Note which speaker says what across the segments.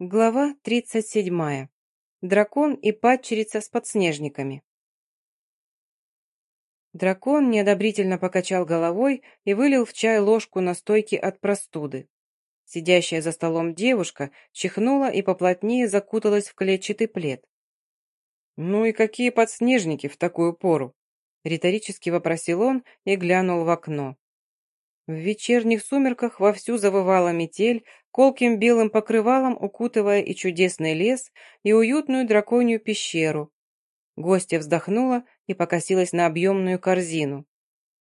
Speaker 1: Глава 37. Дракон и падчерица с подснежниками. Дракон неодобрительно покачал головой и вылил в чай ложку настойки от простуды. Сидящая за столом девушка чихнула и поплотнее закуталась в клетчатый плед. «Ну и какие подснежники в такую пору?» — риторически вопросил он и глянул в окно. В вечерних сумерках вовсю завывала метель, колким белым покрывалом укутывая и чудесный лес, и уютную драконью пещеру. Гостья вздохнула и покосилась на объемную корзину.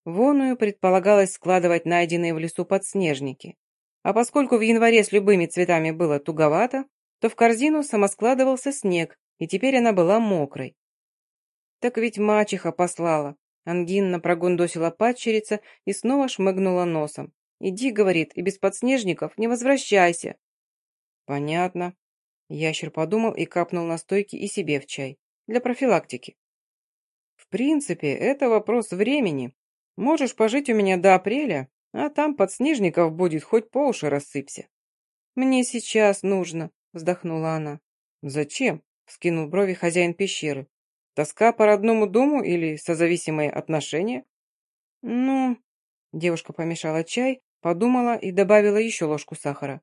Speaker 1: Воную предполагалось складывать найденные в лесу подснежники. А поскольку в январе с любыми цветами было туговато, то в корзину самоскладывался снег, и теперь она была мокрой. Так ведь мачеха послала. Ангинна прогундосила падчерица и снова шмыгнула носом. «Иди, — говорит, — и без подснежников не возвращайся». «Понятно». Ящер подумал и капнул настойки и себе в чай. Для профилактики. «В принципе, это вопрос времени. Можешь пожить у меня до апреля, а там подснежников будет хоть по уши рассыпься». «Мне сейчас нужно», — вздохнула она. «Зачем?» — вскинул брови хозяин пещеры. Тоска по родному дому или созависимые отношения? Ну, девушка помешала чай, подумала и добавила еще ложку сахара.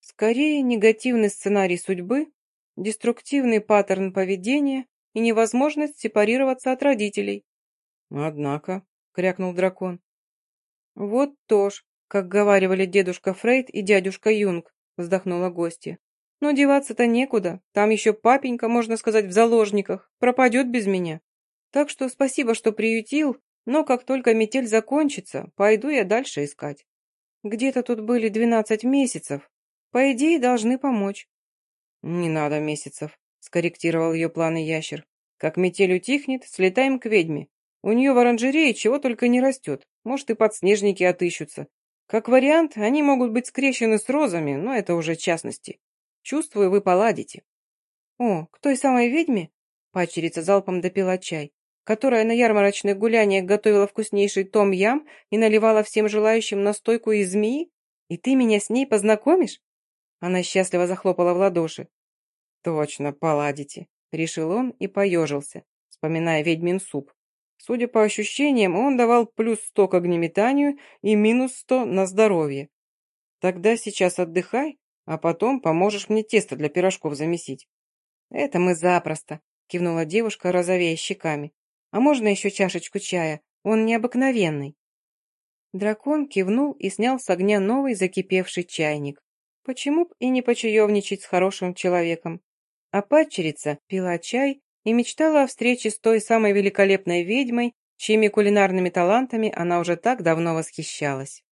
Speaker 1: Скорее негативный сценарий судьбы, деструктивный паттерн поведения и невозможность сепарироваться от родителей. Однако, крякнул дракон. Вот тоже, как говаривали дедушка Фрейд и дядюшка Юнг, вздохнула гостья. Но деваться-то некуда. Там еще папенька, можно сказать, в заложниках. Пропадет без меня. Так что спасибо, что приютил, но как только метель закончится, пойду я дальше искать. Где-то тут были двенадцать месяцев. По идее, должны помочь. Не надо месяцев, скорректировал ее планы ящер. Как метель утихнет, слетаем к ведьме. У нее в оранжерее чего только не растет. Может, и подснежники отыщутся. Как вариант, они могут быть скрещены с розами, но это уже частности. Чувствую, вы поладите». «О, к той самой ведьме?» Пачерица залпом допила чай, которая на ярмарочных гуляниях готовила вкуснейший том-ям и наливала всем желающим настойку из змеи? И ты меня с ней познакомишь?» Она счастливо захлопала в ладоши. «Точно, поладите», — решил он и поежился, вспоминая ведьмин суп. Судя по ощущениям, он давал плюс сто к огнеметанию и минус сто на здоровье. Тогда сейчас отдыхай, а потом поможешь мне тесто для пирожков замесить». «Это мы запросто», — кивнула девушка, розовея щеками. «А можно еще чашечку чая? Он необыкновенный». Дракон кивнул и снял с огня новый закипевший чайник. Почему б и не почаевничать с хорошим человеком? А падчерица пила чай и мечтала о встрече с той самой великолепной ведьмой, чьими кулинарными талантами она уже так давно восхищалась.